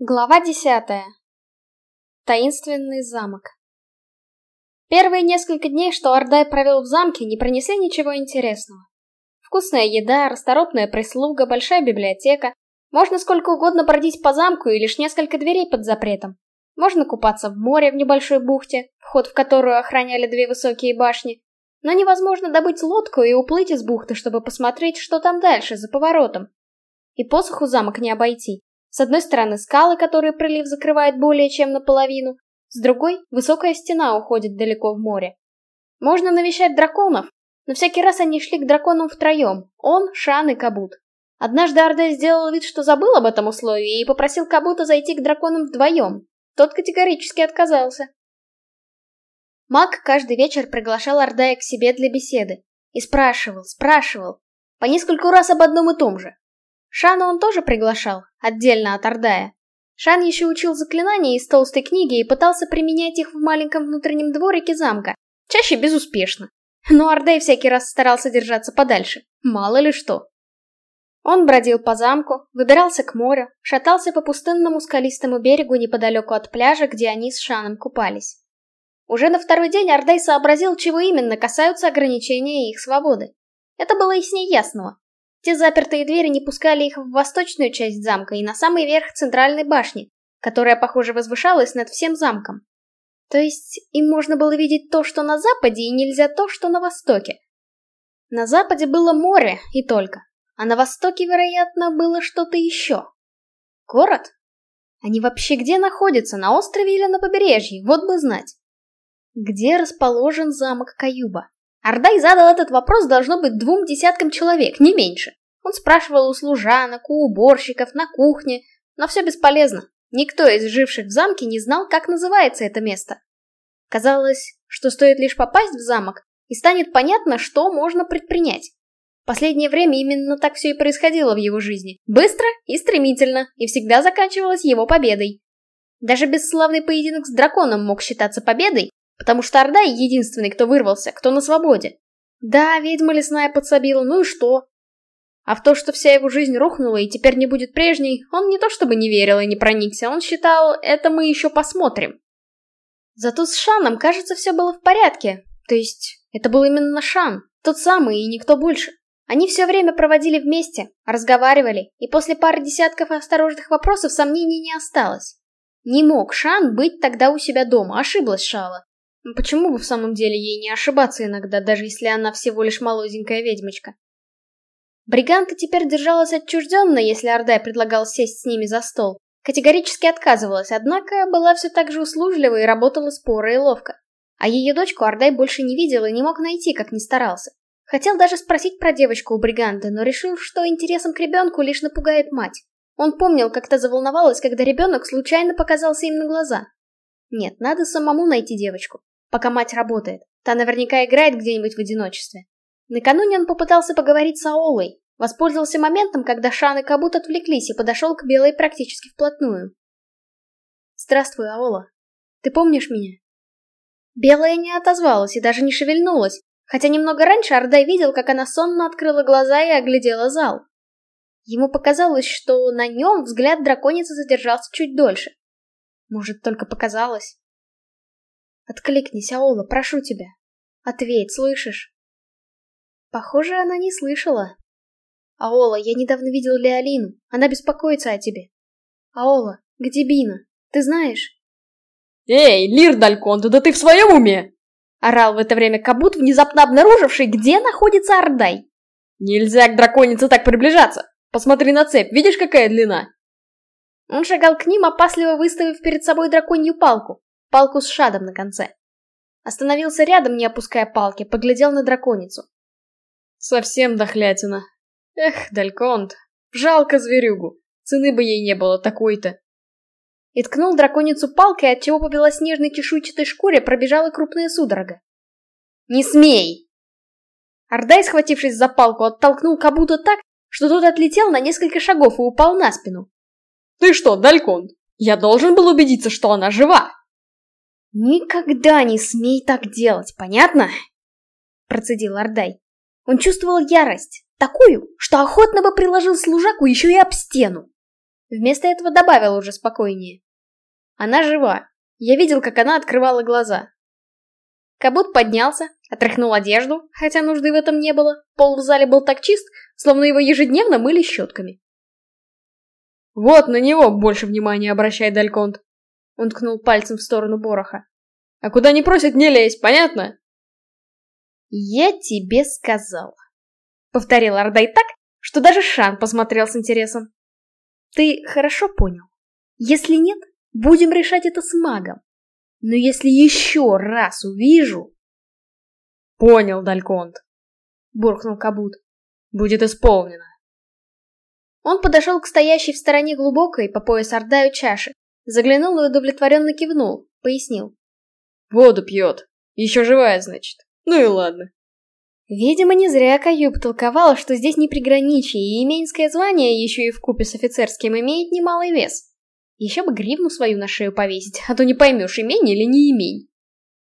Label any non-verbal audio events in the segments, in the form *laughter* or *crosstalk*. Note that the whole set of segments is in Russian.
Глава десятая. Таинственный замок. Первые несколько дней, что Ордай провел в замке, не принесли ничего интересного. Вкусная еда, расторопная прислуга, большая библиотека. Можно сколько угодно бродить по замку и лишь несколько дверей под запретом. Можно купаться в море в небольшой бухте, вход в которую охраняли две высокие башни. Но невозможно добыть лодку и уплыть из бухты, чтобы посмотреть, что там дальше, за поворотом. И посоху замок не обойти. С одной стороны скалы, которые пролив закрывает более чем наполовину, с другой — высокая стена уходит далеко в море. Можно навещать драконов, но всякий раз они шли к драконам втроем, он, Шан и Кабут. Однажды Орде сделал вид, что забыл об этом условии и попросил Кабута зайти к драконам вдвоем. Тот категорически отказался. Маг каждый вечер приглашал Ордая к себе для беседы. И спрашивал, спрашивал. По нескольку раз об одном и том же. Шана он тоже приглашал, отдельно от Ордая. Шан еще учил заклинания из толстой книги и пытался применять их в маленьком внутреннем дворике замка, чаще безуспешно. Но Ордай всякий раз старался держаться подальше, мало ли что. Он бродил по замку, выбирался к морю, шатался по пустынному скалистому берегу неподалеку от пляжа, где они с Шаном купались. Уже на второй день Ордай сообразил, чего именно касаются ограничения их свободы. Это было яснее ясного. Те запертые двери не пускали их в восточную часть замка и на самый верх центральной башни, которая, похоже, возвышалась над всем замком. То есть им можно было видеть то, что на западе, и нельзя то, что на востоке. На западе было море, и только. А на востоке, вероятно, было что-то еще. Город? Они вообще где находятся, на острове или на побережье? Вот бы знать. Где расположен замок Каюба? Ардай задал этот вопрос должно быть двум десяткам человек, не меньше. Он спрашивал у служанок, у уборщиков, на кухне, но все бесполезно. Никто из живших в замке не знал, как называется это место. Казалось, что стоит лишь попасть в замок, и станет понятно, что можно предпринять. Последнее время именно так все и происходило в его жизни. Быстро и стремительно, и всегда заканчивалось его победой. Даже бесславный поединок с драконом мог считаться победой, Потому что Ордай единственный, кто вырвался, кто на свободе. Да, ведьма лесная подсобила, ну и что? А в то, что вся его жизнь рухнула и теперь не будет прежней, он не то чтобы не верил и не проникся, он считал, это мы еще посмотрим. Зато с Шаном, кажется, все было в порядке. То есть, это был именно Шан, тот самый и никто больше. Они все время проводили вместе, разговаривали, и после пары десятков осторожных вопросов сомнений не осталось. Не мог Шан быть тогда у себя дома, ошиблась Шала. Почему бы в самом деле ей не ошибаться иногда, даже если она всего лишь молоденькая ведьмочка? Бриганта теперь держалась отчужденно, если Ордай предлагал сесть с ними за стол. Категорически отказывалась, однако была все так же услужлива и работала споро и ловко. А ее дочку Ордай больше не видел и не мог найти, как ни старался. Хотел даже спросить про девочку у Бриганты, но решил, что интересом к ребенку лишь напугает мать. Он помнил, как та заволновалась, когда ребенок случайно показался им на глаза. Нет, надо самому найти девочку пока мать работает. Та наверняка играет где-нибудь в одиночестве. Накануне он попытался поговорить с Аолой, воспользовался моментом, когда Шан и Кабут отвлеклись и подошел к Белой практически вплотную. «Здравствуй, Аола. Ты помнишь меня?» Белая не отозвалась и даже не шевельнулась, хотя немного раньше Ардай видел, как она сонно открыла глаза и оглядела зал. Ему показалось, что на нем взгляд драконицы задержался чуть дольше. Может, только показалось. Откликнись, Аола, прошу тебя. Ответь, слышишь? Похоже, она не слышала. Аола, я недавно видел Леолину. Она беспокоится о тебе. Аола, где Бина? Ты знаешь? Эй, Лир Дальконту, да ты в своем уме? Орал в это время Кабут, внезапно обнаруживший, где находится Ардай. Нельзя к драконице так приближаться. Посмотри на цепь, видишь, какая длина? Он шагал к ним, опасливо выставив перед собой драконью палку палку с шадом на конце. Остановился рядом, не опуская палки, поглядел на драконицу. Совсем дохлятина. Эх, Дальконт, жалко зверюгу. Цены бы ей не было такой-то. И ткнул драконицу палкой, отчего по белоснежной чешуйчатой шкуре пробежала крупная судорога. «Не смей!» Ордай, схватившись за палку, оттолкнул Кабута так, что тот отлетел на несколько шагов и упал на спину. «Ты что, Дальконт? Я должен был убедиться, что она жива!» «Никогда не смей так делать, понятно?» Процедил Ордай. Он чувствовал ярость, такую, что охотно бы приложил служаку еще и об стену. Вместо этого добавил уже спокойнее. Она жива. Я видел, как она открывала глаза. Кабут поднялся, отряхнул одежду, хотя нужды в этом не было. Пол в зале был так чист, словно его ежедневно мыли щетками. «Вот на него больше внимания обращай, Дальконт!» Он ткнул пальцем в сторону Бороха. «А куда не просят, не лезь, понятно?» «Я тебе сказал», — повторил Ардай так, что даже Шан посмотрел с интересом. «Ты хорошо понял? Если нет, будем решать это с магом. Но если еще раз увижу...» «Понял, Дальконт», — буркнул Кабут. «Будет исполнено». Он подошел к стоящей в стороне глубокой, по пояс Ардаю чаши, заглянул и удовлетворенно кивнул, пояснил. «Воду пьет. Еще живая, значит. Ну и ладно. Видимо, не зря Каюб толковал, что здесь не приграничье, и именское звание еще и в купе с офицерским имеет немалый вес. Еще бы гривну свою на шею повесить, а то не поймешь, имень или не имень.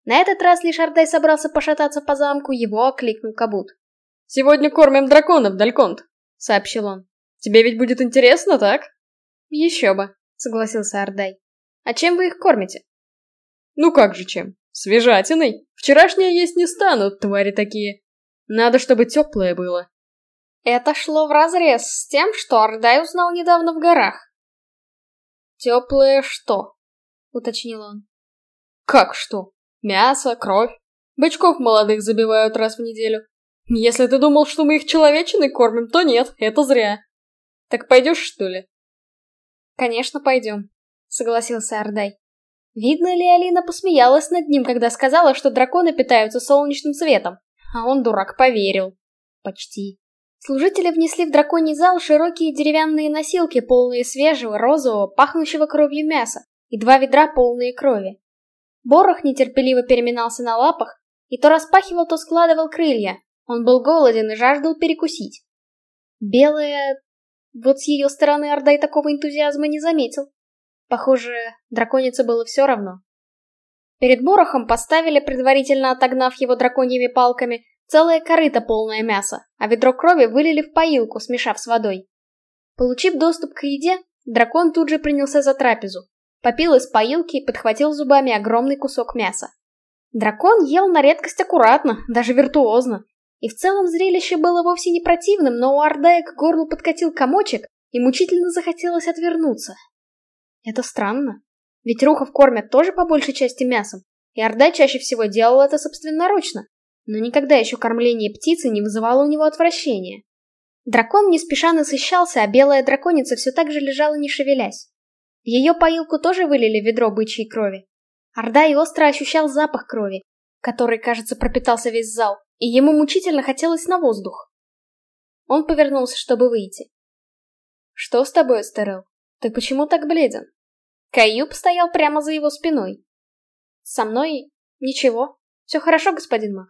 На этот раз лишь Ардай собрался пошататься по замку, его окликнул Кабут. «Сегодня кормим драконов, Дальконт», — сообщил он. «Тебе ведь будет интересно, так?» «Еще бы», — согласился Ардай. «А чем вы их кормите?» «Ну как же чем? Свежатиной. Вчерашнее есть не станут, твари такие. Надо, чтобы теплое было. Это шло вразрез с тем, что Ардай узнал недавно в горах. «Теплое что?» — уточнил он. «Как что? Мясо, кровь. Бычков молодых забивают раз в неделю. Если ты думал, что мы их человечиной кормим, то нет, это зря. Так пойдешь, что ли?» «Конечно, пойдем», — согласился Ардай. Видно ли Алина посмеялась над ним, когда сказала, что драконы питаются солнечным светом, а он, дурак, поверил. Почти. Служители внесли в драконий зал широкие деревянные носилки, полные свежего, розового, пахнущего кровью мяса, и два ведра, полные крови. Борох нетерпеливо переминался на лапах, и то распахивал, то складывал крылья. Он был голоден и жаждал перекусить. Белая... Вот с ее стороны Ордай такого энтузиазма не заметил. Похоже, драконице было все равно. Перед Борохом поставили, предварительно отогнав его драконьими палками, целое корыто полное мяса, а ведро крови вылили в поилку, смешав с водой. Получив доступ к еде, дракон тут же принялся за трапезу. Попил из поилки и подхватил зубами огромный кусок мяса. Дракон ел на редкость аккуратно, даже виртуозно. И в целом зрелище было вовсе не противным, но у Ардая к горлу подкатил комочек, и мучительно захотелось отвернуться. Это странно. Ведь рухов кормят тоже по большей части мясом, и Орда чаще всего делал это собственноручно. Но никогда еще кормление птицы не вызывало у него отвращения. Дракон не спеша насыщался, а белая драконица все так же лежала не шевелясь. Ее поилку тоже вылили ведро бычьей крови. Орда и остро ощущал запах крови, который, кажется, пропитался весь зал, и ему мучительно хотелось на воздух. Он повернулся, чтобы выйти. «Что с тобой, Эстерел?» Ты почему так бледен? Каюб стоял прямо за его спиной. Со мной ничего. Все хорошо, господин Мак.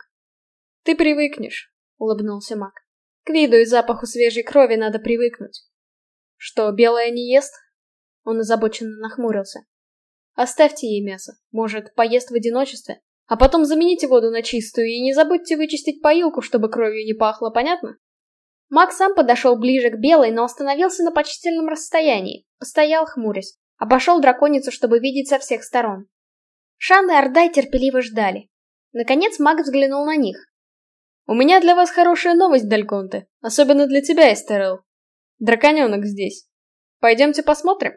Ты привыкнешь, улыбнулся Мак. К виду и запаху свежей крови надо привыкнуть. Что, белая не ест? Он озабоченно нахмурился. Оставьте ей мясо. Может, поест в одиночестве? А потом замените воду на чистую и не забудьте вычистить поилку, чтобы кровью не пахло, понятно? Мак сам подошел ближе к белой, но остановился на почтительном расстоянии, постоял хмурясь, обошел драконицу, чтобы видеть со всех сторон. Шан и Ордай терпеливо ждали. Наконец маг взглянул на них. «У меня для вас хорошая новость, Дальконте, особенно для тебя, Эстерел. Драконенок здесь. Пойдемте посмотрим?»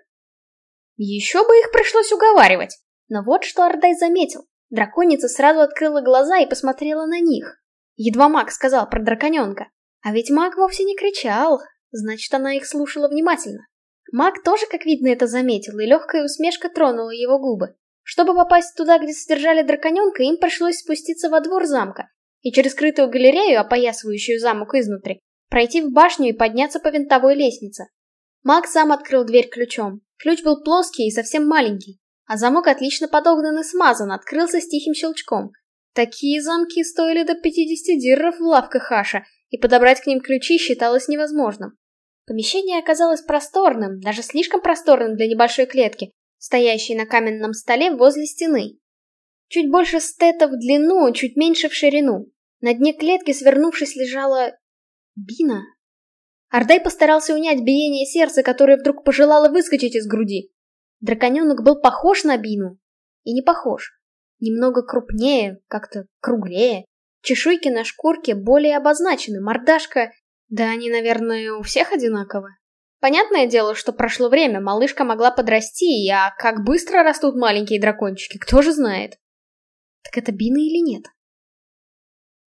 Еще бы их пришлось уговаривать. Но вот что Ордай заметил. Драконица сразу открыла глаза и посмотрела на них. Едва маг сказал про драконенка. А ведь маг вовсе не кричал, значит, она их слушала внимательно. Маг тоже, как видно, это заметил, и легкая усмешка тронула его губы. Чтобы попасть туда, где содержали драконенка, им пришлось спуститься во двор замка и через скрытую галерею, опоясывающую замок изнутри, пройти в башню и подняться по винтовой лестнице. Маг сам открыл дверь ключом. Ключ был плоский и совсем маленький, а замок отлично подогнан и смазан, открылся с тихим щелчком. Такие замки стоили до 50 дирров в лавках Хаша, и подобрать к ним ключи считалось невозможным. Помещение оказалось просторным, даже слишком просторным для небольшой клетки, стоящей на каменном столе возле стены. Чуть больше стета в длину, чуть меньше в ширину. На дне клетки, свернувшись, лежала... Бина? Ардай постарался унять биение сердца, которое вдруг пожелало выскочить из груди. Драконенок был похож на Бину. И не похож. Немного крупнее, как-то круглее. Чешуйки на шкурке более обозначены, мордашка... Да они, наверное, у всех одинаковы. Понятное дело, что прошло время, малышка могла подрасти, а как быстро растут маленькие дракончики, кто же знает. Так это Бина или нет?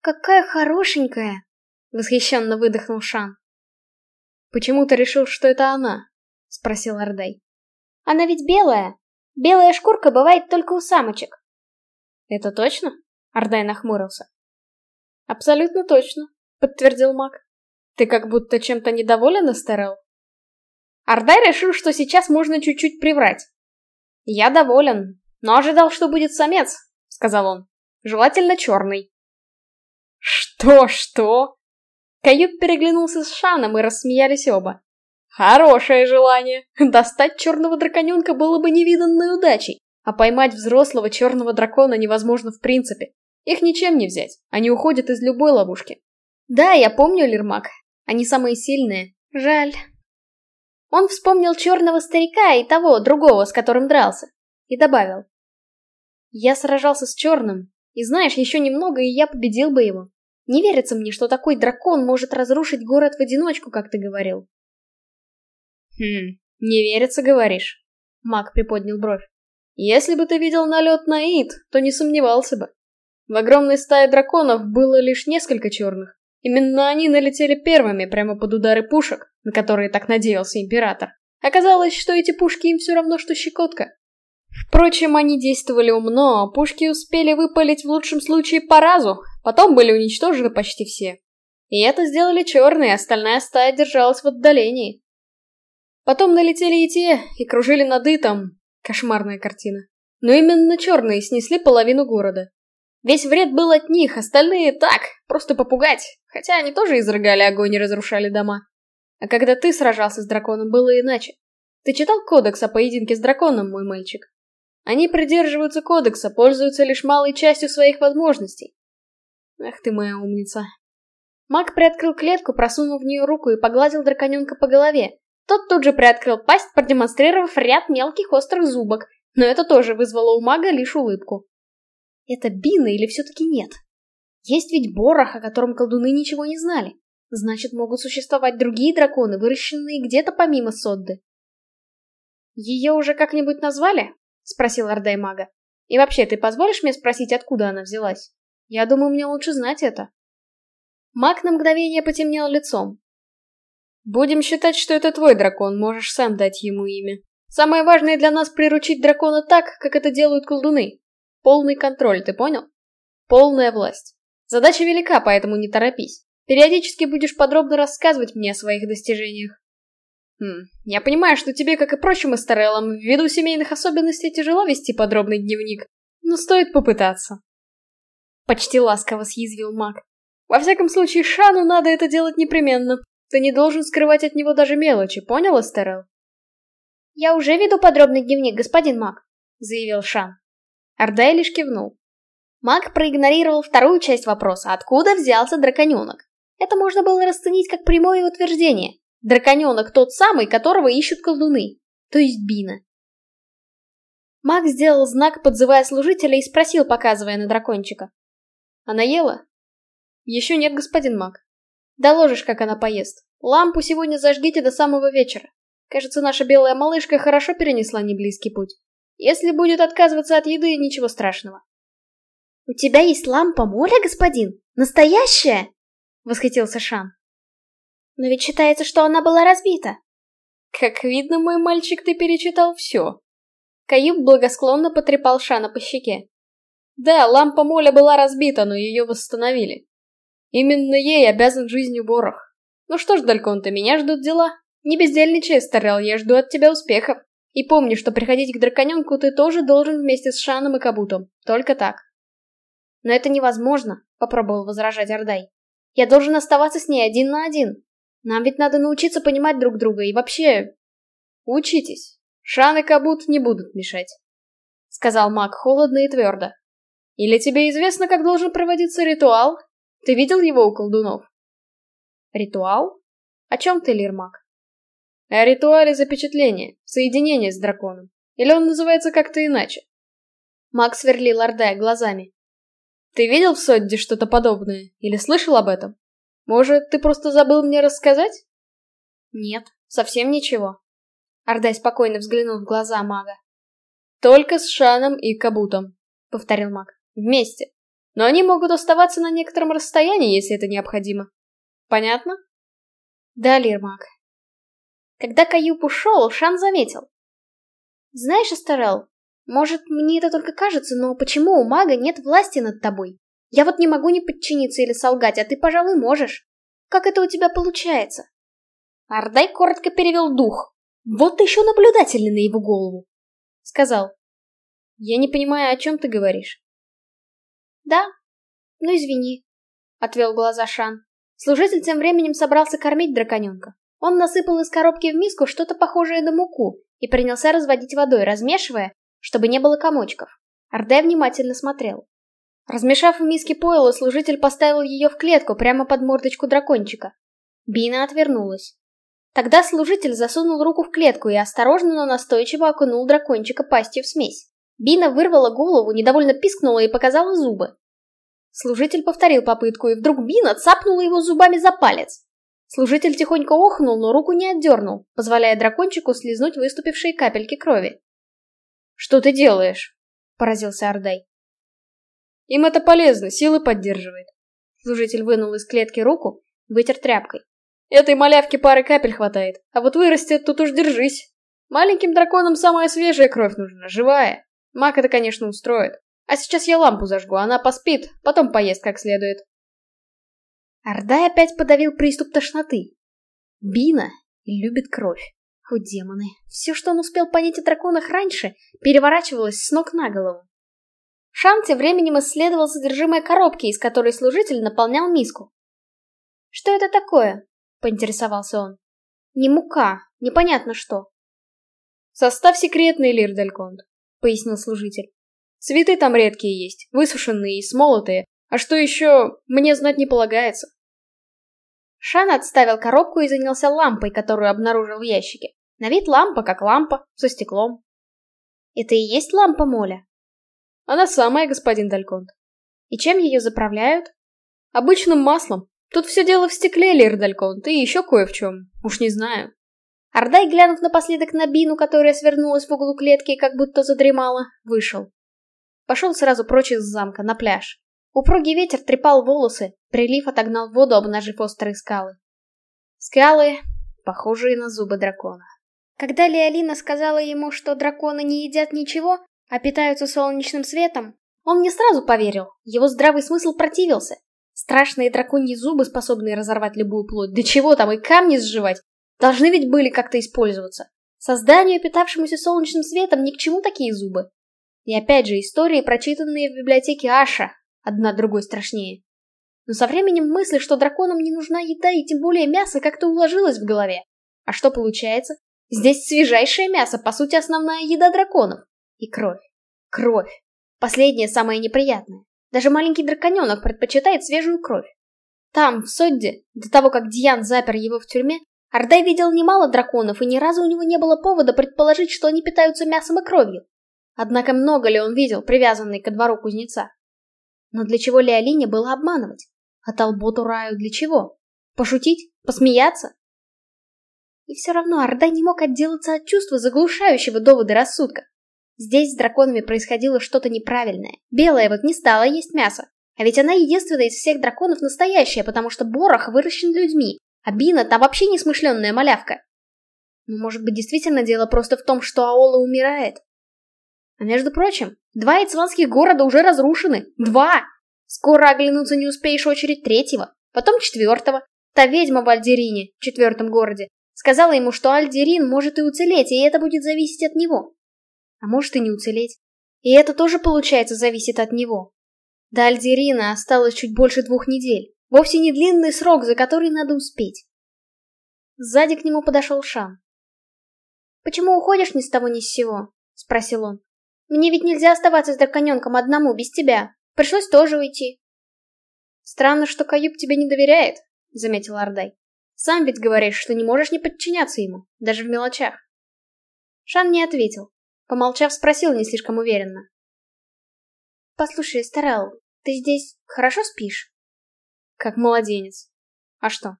«Какая хорошенькая!» — восхищенно выдохнул Шан. «Почему ты решил, что это она?» — спросил Ардай. «Она ведь белая. Белая шкурка бывает только у самочек». «Это точно?» — Ардай нахмурился. «Абсолютно точно», — подтвердил маг. «Ты как будто чем-то недоволен, Эстерел?» Ардай решил, что сейчас можно чуть-чуть приврать. «Я доволен, но ожидал, что будет самец», — сказал он. «Желательно черный». «Что-что?» Кают переглянулся с Шаном и рассмеялись оба. Хорошее желание. *laughs* Достать черного драконенка было бы невиданной удачей, а поймать взрослого черного дракона невозможно в принципе. Их ничем не взять, они уходят из любой ловушки. Да, я помню, Лермак. Они самые сильные. Жаль. Он вспомнил черного старика и того, другого, с которым дрался. И добавил. Я сражался с черным, и знаешь, еще немного, и я победил бы его. Не верится мне, что такой дракон может разрушить город в одиночку, как ты говорил. Хм, не верится, говоришь? Маг приподнял бровь. Если бы ты видел налет на Ид, то не сомневался бы. В огромной стае драконов было лишь несколько черных. Именно они налетели первыми прямо под удары пушек, на которые так надеялся император. Оказалось, что эти пушки им все равно, что щекотка. Впрочем, они действовали умно, а пушки успели выпалить в лучшем случае по разу, потом были уничтожены почти все. И это сделали черные, остальная стая держалась в отдалении. Потом налетели и те, и кружили над Итом. Кошмарная картина. Но именно черные снесли половину города. Весь вред был от них, остальные так, просто попугать, хотя они тоже изрыгали огонь и разрушали дома. А когда ты сражался с драконом, было иначе. Ты читал кодекс о поединке с драконом, мой мальчик? Они придерживаются кодекса, пользуются лишь малой частью своих возможностей. Ах ты моя умница. Маг приоткрыл клетку, просунул в нее руку и погладил драконенка по голове. Тот тут же приоткрыл пасть, продемонстрировав ряд мелких острых зубок, но это тоже вызвало у мага лишь улыбку. Это Бина или все-таки нет? Есть ведь Борох, о котором колдуны ничего не знали. Значит, могут существовать другие драконы, выращенные где-то помимо Содды. Ее уже как-нибудь назвали? — спросил Ордай мага. «И вообще, ты позволишь мне спросить, откуда она взялась? Я думаю, мне лучше знать это». Маг на мгновение потемнел лицом. «Будем считать, что это твой дракон, можешь сам дать ему имя. Самое важное для нас приручить дракона так, как это делают колдуны. Полный контроль, ты понял? Полная власть. Задача велика, поэтому не торопись. Периодически будешь подробно рассказывать мне о своих достижениях. Хм, я понимаю, что тебе, как и прочим эстерелам, ввиду семейных особенностей тяжело вести подробный дневник, но стоит попытаться. Почти ласково съязвил маг. Во всяком случае, Шану надо это делать непременно. Ты не должен скрывать от него даже мелочи, понял, Эстерел? Я уже веду подробный дневник, господин маг, заявил Шан. Ардай лишь кивнул. Маг проигнорировал вторую часть вопроса, откуда взялся драконенок. Это можно было расценить как прямое утверждение. Драконенок тот самый, которого ищут колдуны. То есть Бина. Маг сделал знак, подзывая служителя, и спросил, показывая на дракончика. Она ела? Еще нет, господин маг. Доложишь, как она поест. Лампу сегодня зажгите до самого вечера. Кажется, наша белая малышка хорошо перенесла неблизкий путь. Если будет отказываться от еды, ничего страшного. «У тебя есть лампа моря, господин? Настоящая?» — восхитился Шан. Но ведь считается, что она была разбита. Как видно, мой мальчик, ты перечитал все. Каюб благосклонно потрепал Шана по щеке. Да, лампа Моля была разбита, но ее восстановили. Именно ей обязан жизнью Борох. Ну что ж, Далькон-то, меня ждут дела. Не бездельничай, старел, я жду от тебя успехов. И помни, что приходить к драконенку ты тоже должен вместе с Шаном и Кабутом. Только так. Но это невозможно, попробовал возражать Ордай. Я должен оставаться с ней один на один. Нам ведь надо научиться понимать друг друга и вообще... Учитесь. Шан и Кабут не будут мешать. Сказал маг холодно и твердо. Или тебе известно, как должен проводиться ритуал? Ты видел его у колдунов? Ритуал? О чем ты, Лирмак? О ритуале запечатления, соединения с драконом. Или он называется как-то иначе? Маг сверлил Ордая глазами. Ты видел в Содде что-то подобное? Или слышал об этом? Может, ты просто забыл мне рассказать? Нет, совсем ничего. Ордай спокойно взглянул в глаза мага. Только с Шаном и Кабутом, повторил маг. Вместе. Но они могут оставаться на некотором расстоянии, если это необходимо. Понятно? Да, Лирмак. Когда Каюп ушел, Шан заметил. Знаешь, Астарел, может, мне это только кажется, но почему у мага нет власти над тобой? Я вот не могу не подчиниться или солгать, а ты, пожалуй, можешь. Как это у тебя получается? Ардай коротко перевел дух. Вот еще наблюдательный на его голову. Сказал. Я не понимаю, о чем ты говоришь. Да, ну извини. Отвел глаза Шан. Служитель тем временем собрался кормить драконенка. Он насыпал из коробки в миску что-то похожее на муку и принялся разводить водой, размешивая, чтобы не было комочков. Орде внимательно смотрел. Размешав в миске пойло, служитель поставил ее в клетку прямо под мордочку дракончика. Бина отвернулась. Тогда служитель засунул руку в клетку и осторожно, но настойчиво окунул дракончика пастью в смесь. Бина вырвала голову, недовольно пискнула и показала зубы. Служитель повторил попытку, и вдруг Бина цапнула его зубами за палец. Служитель тихонько охнул, но руку не отдернул, позволяя дракончику слизнуть выступившие капельки крови. «Что ты делаешь?» — поразился Ордай. «Им это полезно, силы поддерживает». Служитель вынул из клетки руку, вытер тряпкой. «Этой малявке пары капель хватает, а вот вырастет, тут уж держись. Маленьким драконам самая свежая кровь нужна, живая. Маг это, конечно, устроит. А сейчас я лампу зажгу, она поспит, потом поест как следует». Ордай опять подавил приступ тошноты. Бина любит кровь. Хоть демоны. Все, что он успел понять о драконах раньше, переворачивалось с ног на голову. Шан тем временем исследовал содержимое коробки, из которой служитель наполнял миску. «Что это такое?» — поинтересовался он. «Не мука, непонятно что». «Состав секретный, Лир Дальконт», — пояснил служитель. «Цветы там редкие есть, высушенные и смолотые, а что еще, мне знать не полагается». Шан отставил коробку и занялся лампой, которую обнаружил в ящике. На вид лампа как лампа, со стеклом. Это и есть лампа Моля? Она самая, господин Дальконт. И чем ее заправляют? Обычным маслом. Тут все дело в стекле, Лир Дальконт, и еще кое в чем. Уж не знаю. Ардай, глянув напоследок на Бину, которая свернулась в углу клетки и как будто задремала, вышел. Пошел сразу прочь из замка, на пляж. Упругий ветер трепал волосы, прилив отогнал воду, обнажив острые скалы. Скалы, похожие на зубы дракона. Когда Леолина сказала ему, что драконы не едят ничего, а питаются солнечным светом, он не сразу поверил, его здравый смысл противился. Страшные драконьи зубы, способные разорвать любую плоть, да чего там и камни сживать, должны ведь были как-то использоваться. Созданию, питавшемуся солнечным светом, ни к чему такие зубы. И опять же, истории, прочитанные в библиотеке Аша, одна другой страшнее. Но со временем мысль, что драконам не нужна еда и тем более мясо, как-то уложилась в голове. А что получается? Здесь свежайшее мясо, по сути основная еда драконов. И кровь. Кровь. Последнее самое неприятное. Даже маленький драконенок предпочитает свежую кровь. Там, в Содде, до того, как Диан запер его в тюрьме, Ардай видел немало драконов, и ни разу у него не было повода предположить, что они питаются мясом и кровью. Однако много ли он видел, привязанный ко двору кузнеца? Но для чего Леолине было обманывать? А Талботу Раю для чего? Пошутить? Посмеяться? И все равно Орда не мог отделаться от чувства заглушающего доводы рассудка. Здесь с драконами происходило что-то неправильное. Белая вот не стала есть мясо. А ведь она единственная из всех драконов настоящая, потому что Борох выращен людьми, а Бина та вообще несмышленная малявка. Но может быть действительно дело просто в том, что Аола умирает? А между прочим, два ицванских города уже разрушены. Два! Скоро оглянуться не успеешь очередь третьего, потом четвертого. Та ведьма в Альдерине, четвертом городе, Сказала ему, что Альдерин может и уцелеть, и это будет зависеть от него. А может и не уцелеть. И это тоже, получается, зависит от него. До Альдерина осталось чуть больше двух недель. Вовсе не длинный срок, за который надо успеть. Сзади к нему подошел Шан. «Почему уходишь ни с того ни с сего?» — спросил он. «Мне ведь нельзя оставаться с драконенком одному, без тебя. Пришлось тоже уйти». «Странно, что Каюб тебе не доверяет», — заметил Ардай. Сам ведь говоришь, что не можешь не подчиняться ему, даже в мелочах. Шан не ответил. Помолчав, спросил не слишком уверенно. «Послушай, Старел, ты здесь хорошо спишь?» «Как младенец. А что?»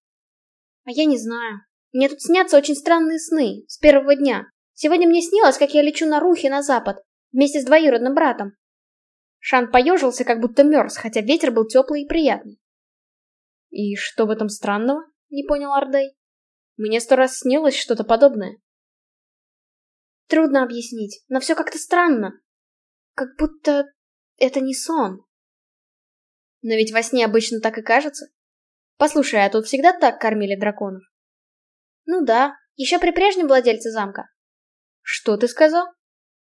«А я не знаю. Мне тут снятся очень странные сны, с первого дня. Сегодня мне снилось, как я лечу на Рухе на запад, вместе с двоюродным братом». Шан поежился, как будто мерз, хотя ветер был теплый и приятный. «И что в этом странного?» — не понял Ардей. «Мне сто раз снилось что-то подобное». Трудно объяснить, но все как-то странно. Как будто это не сон. Но ведь во сне обычно так и кажется. Послушай, а тут всегда так кормили драконов? Ну да, еще при прежнем владельце замка. Что ты сказал?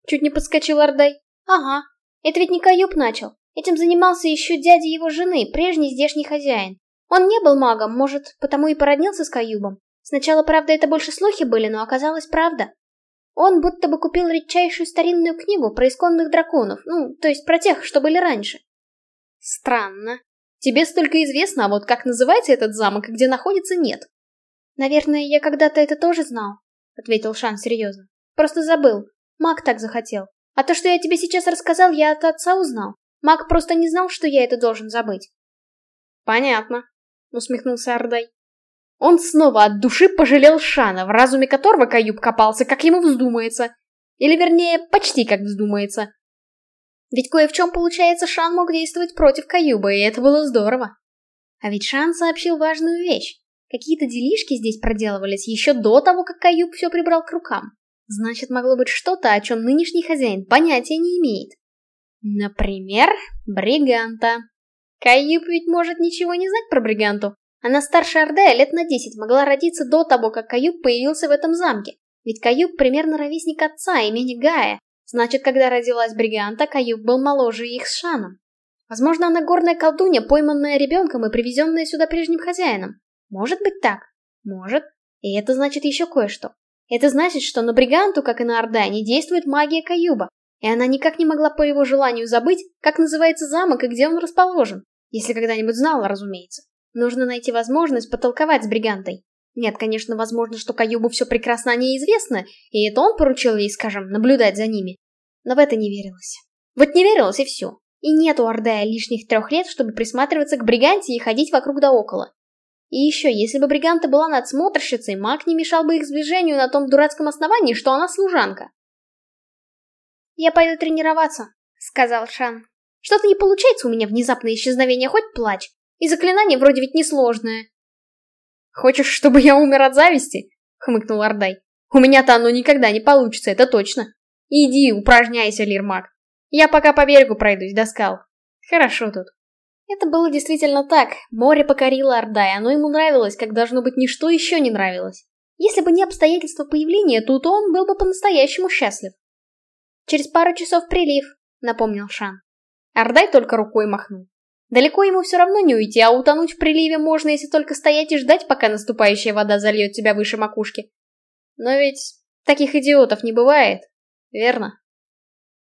Чуть не подскочил Ордай. Ага, это ведь не Каюб начал. Этим занимался еще дядя его жены, прежний здешний хозяин. Он не был магом, может, потому и породнился с Каюбом. Сначала, правда, это больше слухи были, но оказалось правда. Он будто бы купил редчайшую старинную книгу про исконных драконов, ну, то есть про тех, что были раньше. Странно. Тебе столько известно, а вот как называется этот замок и где находится, нет. Наверное, я когда-то это тоже знал, ответил Шан серьезно. Просто забыл. Маг так захотел. А то, что я тебе сейчас рассказал, я от отца узнал. Маг просто не знал, что я это должен забыть. Понятно, усмехнулся Ардай. Он снова от души пожалел Шана, в разуме которого Каюб копался, как ему вздумается. Или вернее, почти как вздумается. Ведь кое в чем, получается, Шан мог действовать против Каюба, и это было здорово. А ведь Шан сообщил важную вещь. Какие-то делишки здесь проделывались еще до того, как Каюб все прибрал к рукам. Значит, могло быть что-то, о чем нынешний хозяин понятия не имеет. Например, Бриганта. Каюб ведь может ничего не знать про Бриганту, она старше Ордая лет на десять могла родиться до того, как Каюб появился в этом замке. Ведь Каюб примерно ровесник отца, имени Гая. Значит, когда родилась Бриганта, Каюб был моложе их с Шаном. Возможно, она горная колдунья, пойманная ребенком и привезенная сюда прежним хозяином. Может быть так? Может. И это значит еще кое-что. Это значит, что на Бриганту, как и на Ордае, не действует магия Каюба, и она никак не могла по его желанию забыть, как называется замок и где он расположен. Если когда-нибудь знала, разумеется. Нужно найти возможность потолковать с Бригантой. Нет, конечно, возможно, что Каюбу все прекрасно о ней известно, и это он поручил ей, скажем, наблюдать за ними. Но в это не верилось. Вот не верилось, и все. И нет у Ордая лишних трех лет, чтобы присматриваться к Бриганте и ходить вокруг да около. И еще, если бы Бриганта была надсмотрщицей, маг не мешал бы их сближению на том дурацком основании, что она служанка. «Я пойду тренироваться», — сказал Шан. «Что-то не получается у меня внезапное исчезновение, хоть плачь. И заклинание вроде ведь несложное. Хочешь, чтобы я умер от зависти? Хмыкнул Ардай. У меня-то оно никогда не получится, это точно. Иди, упражняйся, Лирмак. Я пока по берегу пройдусь до скал. Хорошо тут. Это было действительно так. Море покорило Ардай, оно ему нравилось, как должно быть ничто еще не нравилось. Если бы не обстоятельства появления, тут он был бы по-настоящему счастлив. «Через пару часов прилив», — напомнил Шан. Ардай только рукой махнул. Далеко ему все равно не уйти, а утонуть в приливе можно, если только стоять и ждать, пока наступающая вода зальет тебя выше макушки. Но ведь таких идиотов не бывает, верно?